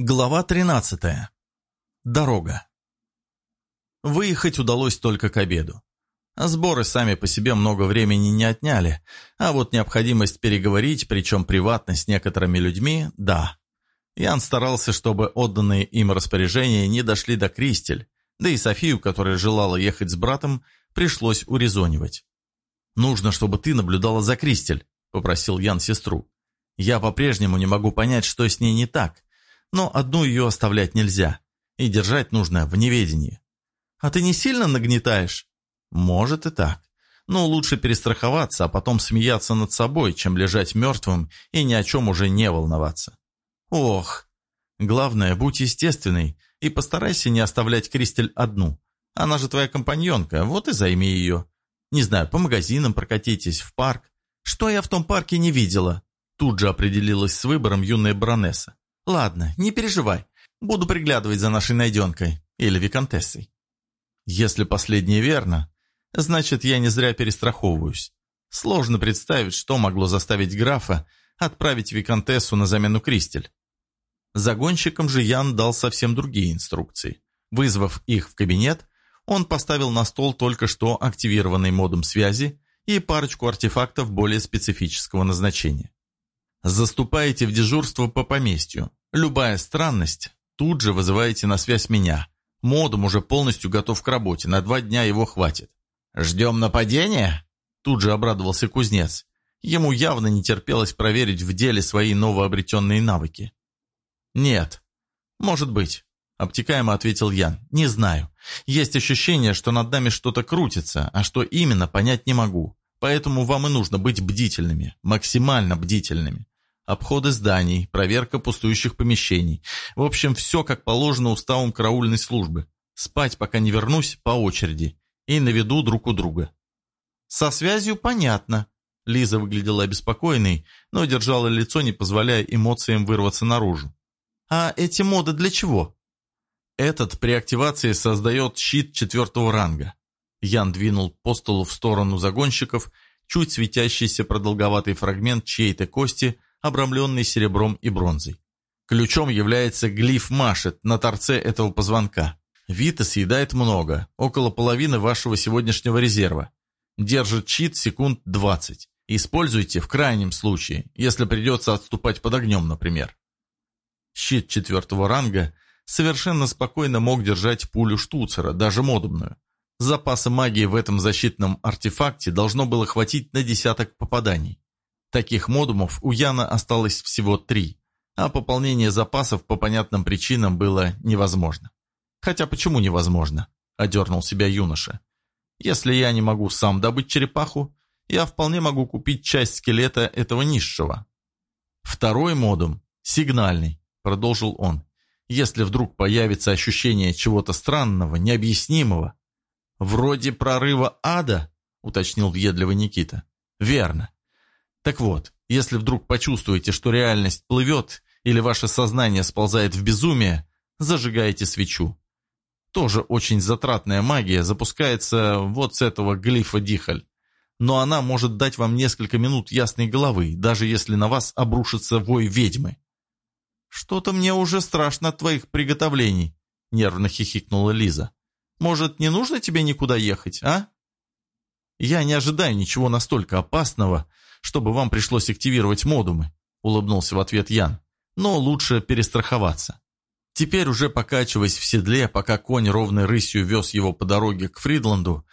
Глава 13. Дорога. Выехать удалось только к обеду. Сборы сами по себе много времени не отняли, а вот необходимость переговорить, причем приватно с некоторыми людьми, да. Ян старался, чтобы отданные им распоряжения не дошли до Кристель, да и Софию, которая желала ехать с братом, пришлось урезонивать. «Нужно, чтобы ты наблюдала за Кристель», — попросил Ян сестру. «Я по-прежнему не могу понять, что с ней не так» но одну ее оставлять нельзя, и держать нужно в неведении. А ты не сильно нагнетаешь? Может и так. Но лучше перестраховаться, а потом смеяться над собой, чем лежать мертвым и ни о чем уже не волноваться. Ох, главное, будь естественной и постарайся не оставлять Кристель одну. Она же твоя компаньонка, вот и займи ее. Не знаю, по магазинам прокатитесь, в парк. Что я в том парке не видела? Тут же определилась с выбором юная баронесса. «Ладно, не переживай. Буду приглядывать за нашей найденкой. Или виконтессой». Если последнее верно, значит, я не зря перестраховываюсь. Сложно представить, что могло заставить графа отправить виконтессу на замену Кристель. Загонщикам же Ян дал совсем другие инструкции. Вызвав их в кабинет, он поставил на стол только что активированный модом связи и парочку артефактов более специфического назначения. Заступаете в дежурство по поместью. Любая странность, тут же вызываете на связь меня. Модум уже полностью готов к работе, на два дня его хватит. «Ждем нападения?» Тут же обрадовался кузнец. Ему явно не терпелось проверить в деле свои новообретенные навыки. «Нет. Может быть», — обтекаемо ответил Ян. «Не знаю. Есть ощущение, что над нами что-то крутится, а что именно, понять не могу. Поэтому вам и нужно быть бдительными, максимально бдительными обходы зданий, проверка пустующих помещений. В общем, все как положено уставом караульной службы. Спать, пока не вернусь, по очереди. И на виду друг у друга. Со связью понятно. Лиза выглядела обеспокоенной, но держала лицо, не позволяя эмоциям вырваться наружу. А эти моды для чего? Этот при активации создает щит четвертого ранга. Ян двинул по столу в сторону загонщиков, чуть светящийся продолговатый фрагмент чьей-то кости обрамленный серебром и бронзой. Ключом является глиф Машет на торце этого позвонка. Вита съедает много, около половины вашего сегодняшнего резерва. Держит щит секунд 20. Используйте в крайнем случае, если придется отступать под огнем, например. Щит четвертого ранга совершенно спокойно мог держать пулю штуцера, даже модумную. Запаса магии в этом защитном артефакте должно было хватить на десяток попаданий. Таких модумов у Яна осталось всего три, а пополнение запасов по понятным причинам было невозможно. Хотя почему невозможно? Одернул себя юноша. Если я не могу сам добыть черепаху, я вполне могу купить часть скелета этого низшего. Второй модум – сигнальный, продолжил он. Если вдруг появится ощущение чего-то странного, необъяснимого. Вроде прорыва ада, уточнил въедливый Никита. Верно. Так вот, если вдруг почувствуете, что реальность плывет или ваше сознание сползает в безумие, зажигайте свечу. Тоже очень затратная магия запускается вот с этого глифа Дихаль. Но она может дать вам несколько минут ясной головы, даже если на вас обрушится вой ведьмы. «Что-то мне уже страшно от твоих приготовлений», — нервно хихикнула Лиза. «Может, не нужно тебе никуда ехать, а?» «Я не ожидаю ничего настолько опасного, чтобы вам пришлось активировать модумы», — улыбнулся в ответ Ян. «Но лучше перестраховаться». Теперь уже покачиваясь в седле, пока конь ровной рысью вез его по дороге к Фридланду,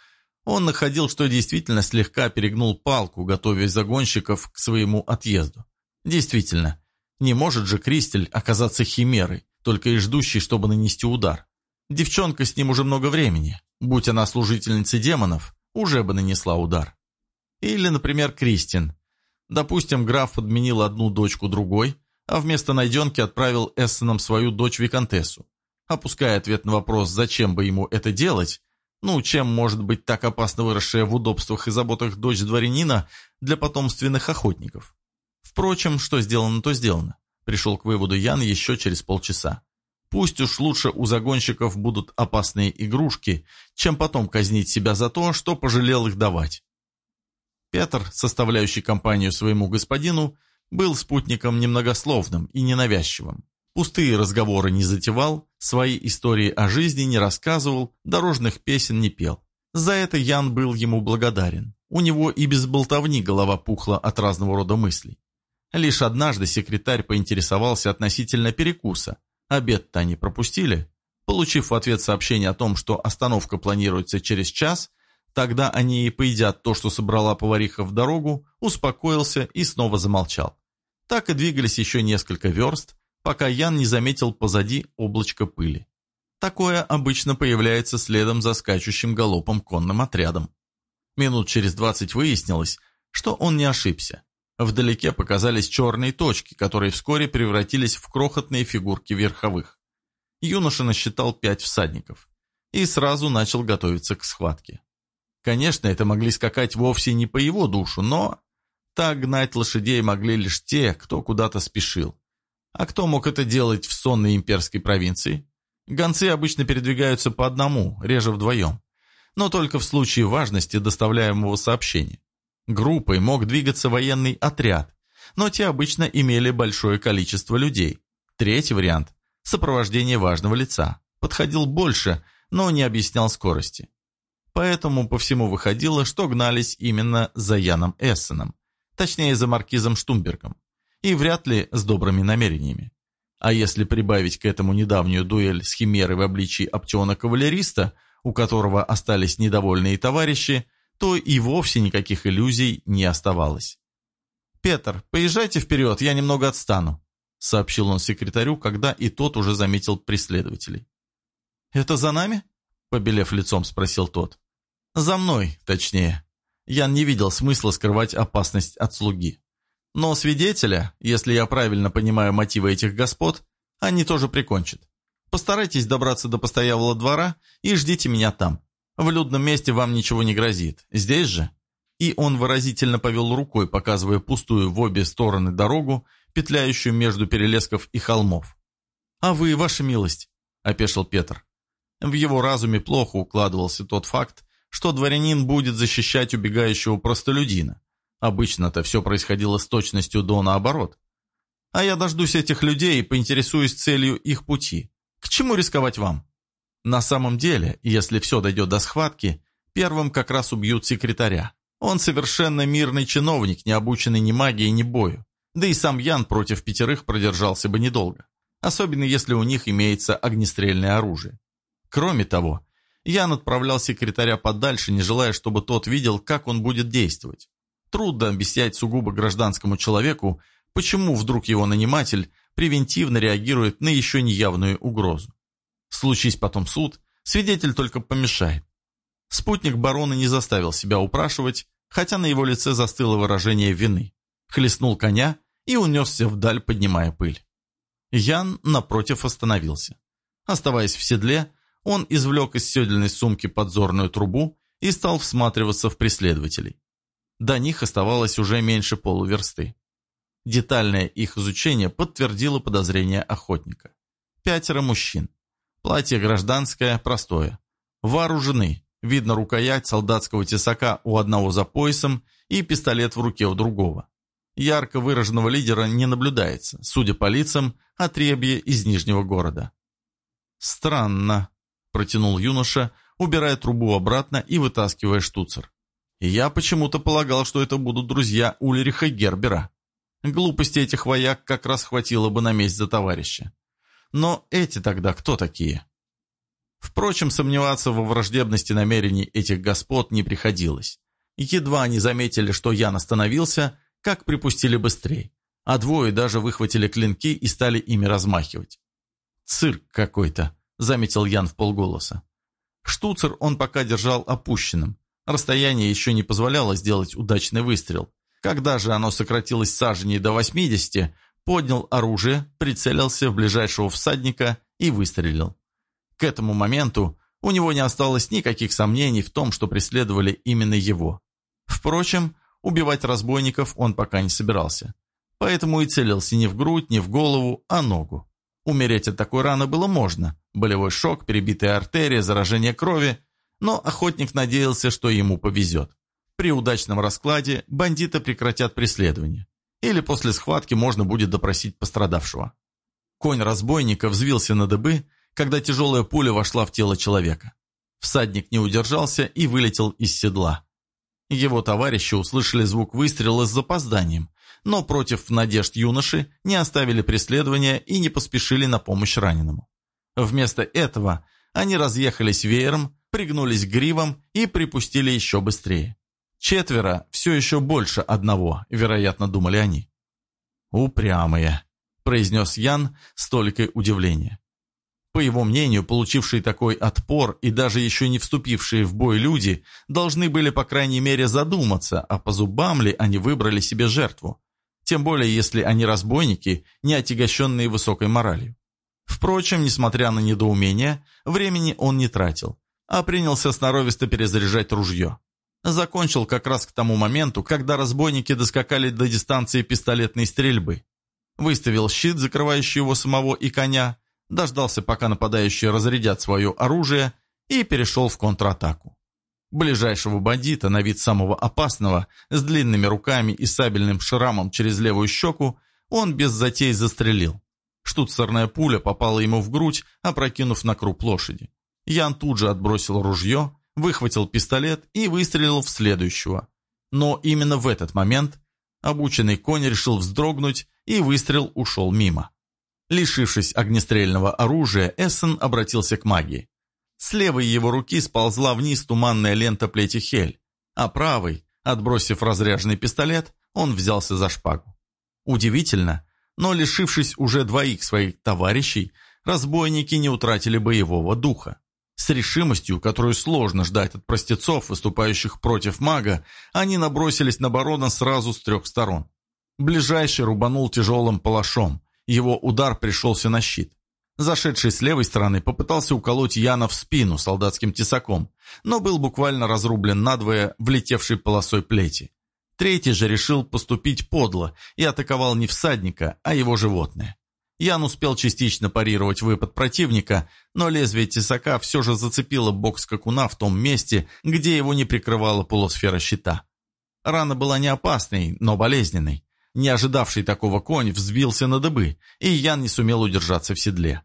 он находил, что действительно слегка перегнул палку, готовясь загонщиков к своему отъезду. Действительно, не может же Кристель оказаться химерой, только и ждущей, чтобы нанести удар. Девчонка с ним уже много времени. Будь она служительницей демонов, уже бы нанесла удар. Или, например, Кристин. Допустим, граф подменил одну дочку другой, а вместо найденки отправил Эссенам свою дочь Викантессу. Опуская ответ на вопрос, зачем бы ему это делать, ну, чем может быть так опасно выросшая в удобствах и заботах дочь дворянина для потомственных охотников? Впрочем, что сделано, то сделано. Пришел к выводу Ян еще через полчаса. Пусть уж лучше у загонщиков будут опасные игрушки, чем потом казнить себя за то, что пожалел их давать. Петр, составляющий компанию своему господину, был спутником немногословным и ненавязчивым. Пустые разговоры не затевал, свои истории о жизни не рассказывал, дорожных песен не пел. За это Ян был ему благодарен. У него и без болтовни голова пухла от разного рода мыслей. Лишь однажды секретарь поинтересовался относительно перекуса. Обед-то они пропустили. Получив в ответ сообщение о том, что остановка планируется через час, тогда они и поедят то, что собрала повариха в дорогу, успокоился и снова замолчал. Так и двигались еще несколько верст, пока Ян не заметил позади облачко пыли. Такое обычно появляется следом за скачущим галопом конным отрядом. Минут через двадцать выяснилось, что он не ошибся. Вдалеке показались черные точки, которые вскоре превратились в крохотные фигурки верховых. Юноша насчитал пять всадников и сразу начал готовиться к схватке. Конечно, это могли скакать вовсе не по его душу, но так гнать лошадей могли лишь те, кто куда-то спешил. А кто мог это делать в сонной имперской провинции? Гонцы обычно передвигаются по одному, реже вдвоем. Но только в случае важности доставляемого сообщения. Группой мог двигаться военный отряд, но те обычно имели большое количество людей. Третий вариант – сопровождение важного лица. Подходил больше, но не объяснял скорости. Поэтому по всему выходило, что гнались именно за Яном Эссеном, точнее за маркизом Штумбергом, и вряд ли с добрыми намерениями. А если прибавить к этому недавнюю дуэль с Химерой в обличии оптиона-кавалериста, у которого остались недовольные товарищи, то и вовсе никаких иллюзий не оставалось. «Петр, поезжайте вперед, я немного отстану», сообщил он секретарю, когда и тот уже заметил преследователей. «Это за нами?» – побелев лицом, спросил тот. «За мной, точнее», Ян не видел смысла скрывать опасность от слуги. Но свидетеля, если я правильно понимаю мотивы этих господ, они тоже прикончат. Постарайтесь добраться до постоялого двора и ждите меня там. В людном месте вам ничего не грозит. Здесь же?» И он выразительно повел рукой, показывая пустую в обе стороны дорогу, петляющую между перелесков и холмов. «А вы, ваша милость?» – опешил Петр. В его разуме плохо укладывался тот факт, что дворянин будет защищать убегающего простолюдина. Обычно-то все происходило с точностью до наоборот. А я дождусь этих людей и поинтересуюсь целью их пути. К чему рисковать вам? На самом деле, если все дойдет до схватки, первым как раз убьют секретаря. Он совершенно мирный чиновник, не обученный ни магии, ни бою. Да и сам Ян против пятерых продержался бы недолго. Особенно если у них имеется огнестрельное оружие. Кроме того, Ян отправлял секретаря подальше, не желая, чтобы тот видел, как он будет действовать. Трудно объяснять сугубо гражданскому человеку, почему вдруг его наниматель превентивно реагирует на еще неявную угрозу. Случись потом суд, свидетель только помешает. Спутник барона не заставил себя упрашивать, хотя на его лице застыло выражение вины. Хлестнул коня и унесся вдаль, поднимая пыль. Ян, напротив, остановился. Оставаясь в седле, он извлек из седельной сумки подзорную трубу и стал всматриваться в преследователей. До них оставалось уже меньше полуверсты. Детальное их изучение подтвердило подозрения охотника. Пятеро мужчин. Платье гражданское, простое. Вооружены. Видно рукоять солдатского тесака у одного за поясом и пистолет в руке у другого. Ярко выраженного лидера не наблюдается, судя по лицам, отребье из Нижнего города. Странно, протянул юноша, убирая трубу обратно и вытаскивая штуцер. я почему-то полагал, что это будут друзья Ульриха Гербера. Глупости этих вояк как раз хватило бы на месть за товарища. Но эти тогда кто такие? Впрочем, сомневаться во враждебности намерений этих господ не приходилось. Едва они заметили, что Ян остановился, как припустили быстрее, а двое даже выхватили клинки и стали ими размахивать. Цирк какой-то. — заметил Ян в полголоса. Штуцер он пока держал опущенным. Расстояние еще не позволяло сделать удачный выстрел. Когда же оно сократилось саженей до 80, поднял оружие, прицелился в ближайшего всадника и выстрелил. К этому моменту у него не осталось никаких сомнений в том, что преследовали именно его. Впрочем, убивать разбойников он пока не собирался. Поэтому и целился не в грудь, не в голову, а ногу. Умереть от такой раны было можно. Болевой шок, перебитая артерия, заражение крови. Но охотник надеялся, что ему повезет. При удачном раскладе бандиты прекратят преследование. Или после схватки можно будет допросить пострадавшего. Конь разбойника взвился на дыбы, когда тяжелая пуля вошла в тело человека. Всадник не удержался и вылетел из седла. Его товарищи услышали звук выстрела с запозданием, но против надежд юноши не оставили преследования и не поспешили на помощь раненому. Вместо этого они разъехались веером, пригнулись к гривам и припустили еще быстрее. Четверо, все еще больше одного, вероятно, думали они. «Упрямые», — произнес Ян с толикой удивления. По его мнению, получившие такой отпор и даже еще не вступившие в бой люди должны были, по крайней мере, задуматься, а по зубам ли они выбрали себе жертву. Тем более, если они разбойники, не отягощенные высокой моралью. Впрочем, несмотря на недоумение, времени он не тратил, а принялся сноровисто перезаряжать ружье. Закончил как раз к тому моменту, когда разбойники доскакали до дистанции пистолетной стрельбы. Выставил щит, закрывающий его самого и коня, дождался, пока нападающие разрядят свое оружие, и перешел в контратаку. Ближайшего бандита, на вид самого опасного, с длинными руками и сабельным шрамом через левую щеку, он без затей застрелил. Штуцерная пуля попала ему в грудь, опрокинув на круп лошади. Ян тут же отбросил ружье, выхватил пистолет и выстрелил в следующего. Но именно в этот момент обученный конь решил вздрогнуть, и выстрел ушел мимо. Лишившись огнестрельного оружия, Эссен обратился к магии. С левой его руки сползла вниз туманная лента плети Хель, а правой, отбросив разряженный пистолет, он взялся за шпагу. Удивительно, но лишившись уже двоих своих товарищей, разбойники не утратили боевого духа. С решимостью, которую сложно ждать от простецов, выступающих против мага, они набросились на барона сразу с трех сторон. Ближайший рубанул тяжелым палашом, его удар пришелся на щит. Зашедший с левой стороны попытался уколоть Яна в спину солдатским тесаком, но был буквально разрублен надвое влетевшей полосой плети. Третий же решил поступить подло и атаковал не всадника, а его животное. Ян успел частично парировать выпад противника, но лезвие тесака все же зацепило бок скакуна в том месте, где его не прикрывала полусфера щита. Рана была не опасной, но болезненной. Не ожидавший такого конь взбился на дыбы, и Ян не сумел удержаться в седле.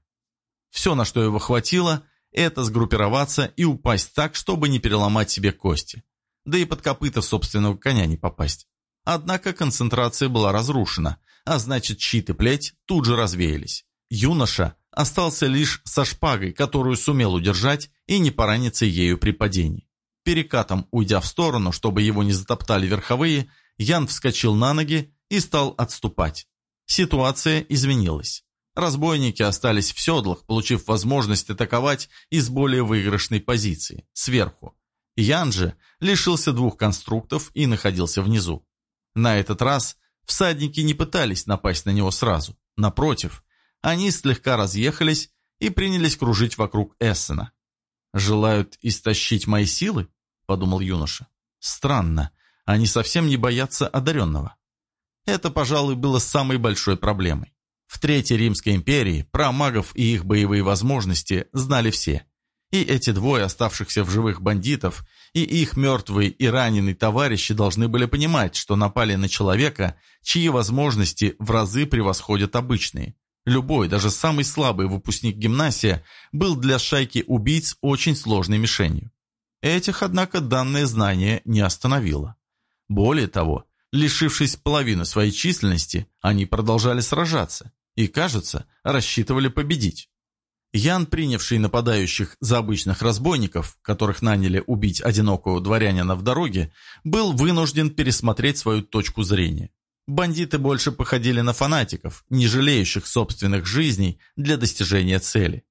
Все, на что его хватило, это сгруппироваться и упасть так, чтобы не переломать себе кости. Да и под копыта собственного коня не попасть. Однако концентрация была разрушена, а значит щит и плеть тут же развеялись. Юноша остался лишь со шпагой, которую сумел удержать и не пораниться ею при падении. Перекатом уйдя в сторону, чтобы его не затоптали верховые, Ян вскочил на ноги и стал отступать. Ситуация изменилась. Разбойники остались в седлах, получив возможность атаковать из более выигрышной позиции, сверху. Ян же лишился двух конструктов и находился внизу. На этот раз всадники не пытались напасть на него сразу. Напротив, они слегка разъехались и принялись кружить вокруг Эссена. «Желают истощить мои силы?» – подумал юноша. «Странно, они совсем не боятся одаренного». Это, пожалуй, было самой большой проблемой. В Третьей Римской империи про магов и их боевые возможности знали все. И эти двое оставшихся в живых бандитов, и их мертвые и раненые товарищи должны были понимать, что напали на человека, чьи возможности в разы превосходят обычные. Любой, даже самый слабый выпускник гимнасия, был для шайки убийц очень сложной мишенью. Этих, однако, данное знание не остановило. Более того, Лишившись половины своей численности, они продолжали сражаться и, кажется, рассчитывали победить. Ян, принявший нападающих за обычных разбойников, которых наняли убить одинокого дворянина в дороге, был вынужден пересмотреть свою точку зрения. Бандиты больше походили на фанатиков, не жалеющих собственных жизней для достижения цели.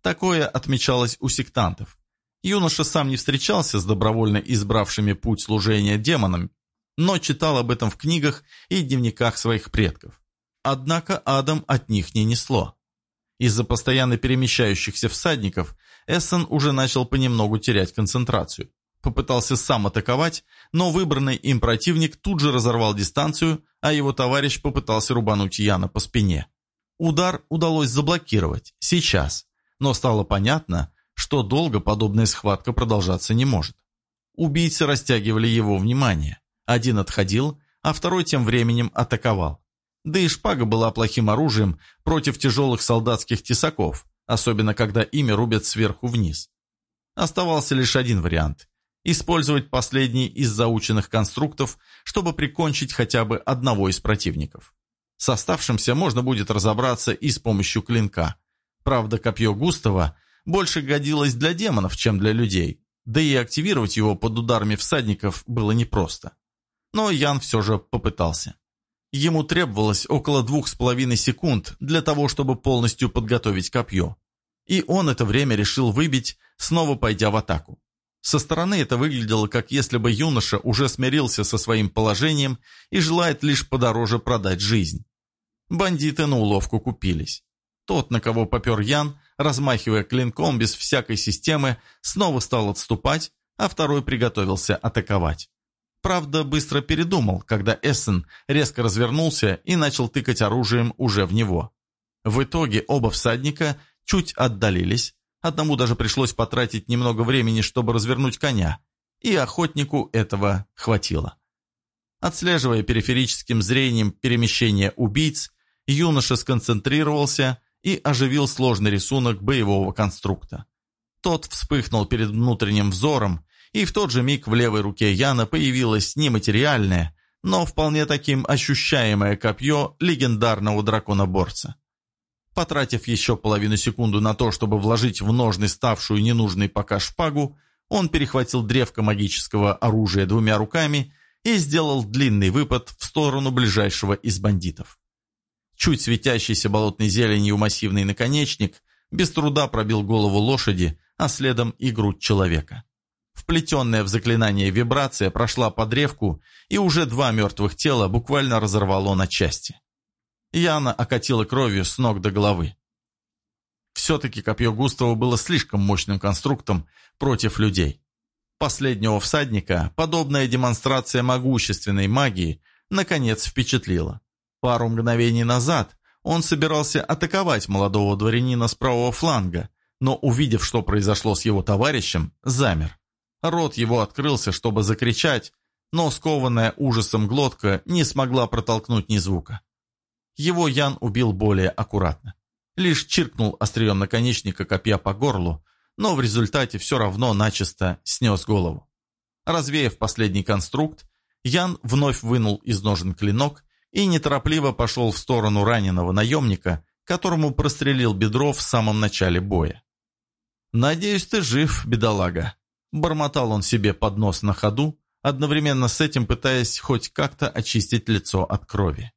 Такое отмечалось у сектантов. Юноша сам не встречался с добровольно избравшими путь служения демонам, но читал об этом в книгах и дневниках своих предков. Однако Адам от них не несло. Из-за постоянно перемещающихся всадников Эссен уже начал понемногу терять концентрацию. Попытался сам атаковать, но выбранный им противник тут же разорвал дистанцию, а его товарищ попытался рубануть Яна по спине. Удар удалось заблокировать, сейчас, но стало понятно, что долго подобная схватка продолжаться не может. Убийцы растягивали его внимание. Один отходил, а второй тем временем атаковал. Да и шпага была плохим оружием против тяжелых солдатских тесаков, особенно когда ими рубят сверху вниз. Оставался лишь один вариант – использовать последний из заученных конструктов, чтобы прикончить хотя бы одного из противников. С оставшимся можно будет разобраться и с помощью клинка. Правда, копье Густава больше годилось для демонов, чем для людей, да и активировать его под ударами всадников было непросто. Но Ян все же попытался. Ему требовалось около двух с половиной секунд для того, чтобы полностью подготовить копье. И он это время решил выбить, снова пойдя в атаку. Со стороны это выглядело, как если бы юноша уже смирился со своим положением и желает лишь подороже продать жизнь. Бандиты на уловку купились. Тот, на кого попер Ян, размахивая клинком без всякой системы, снова стал отступать, а второй приготовился атаковать. Правда, быстро передумал, когда Эссен резко развернулся и начал тыкать оружием уже в него. В итоге оба всадника чуть отдалились, одному даже пришлось потратить немного времени, чтобы развернуть коня, и охотнику этого хватило. Отслеживая периферическим зрением перемещение убийц, юноша сконцентрировался и оживил сложный рисунок боевого конструкта. Тот вспыхнул перед внутренним взором, и в тот же миг в левой руке Яна появилось нематериальное, но вполне таким ощущаемое копье легендарного драконоборца. Потратив еще половину секунды на то, чтобы вложить в ножны ставшую ненужной пока шпагу, он перехватил древко магического оружия двумя руками и сделал длинный выпад в сторону ближайшего из бандитов. Чуть светящийся болотной зеленью массивный наконечник без труда пробил голову лошади, а следом и грудь человека. Вплетенная в заклинание вибрация прошла по древку, и уже два мертвых тела буквально разорвало на части. Яна окатила кровью с ног до головы. Все-таки копье Густава было слишком мощным конструктом против людей. Последнего всадника подобная демонстрация могущественной магии наконец впечатлила. Пару мгновений назад он собирался атаковать молодого дворянина с правого фланга, но, увидев, что произошло с его товарищем, замер. Рот его открылся, чтобы закричать, но скованная ужасом глотка не смогла протолкнуть ни звука. Его Ян убил более аккуратно. Лишь чиркнул острием наконечника копья по горлу, но в результате все равно начисто снес голову. Развеяв последний конструкт, Ян вновь вынул из ножен клинок и неторопливо пошел в сторону раненого наемника, которому прострелил бедро в самом начале боя. «Надеюсь, ты жив, бедолага», — бормотал он себе под нос на ходу, одновременно с этим пытаясь хоть как-то очистить лицо от крови.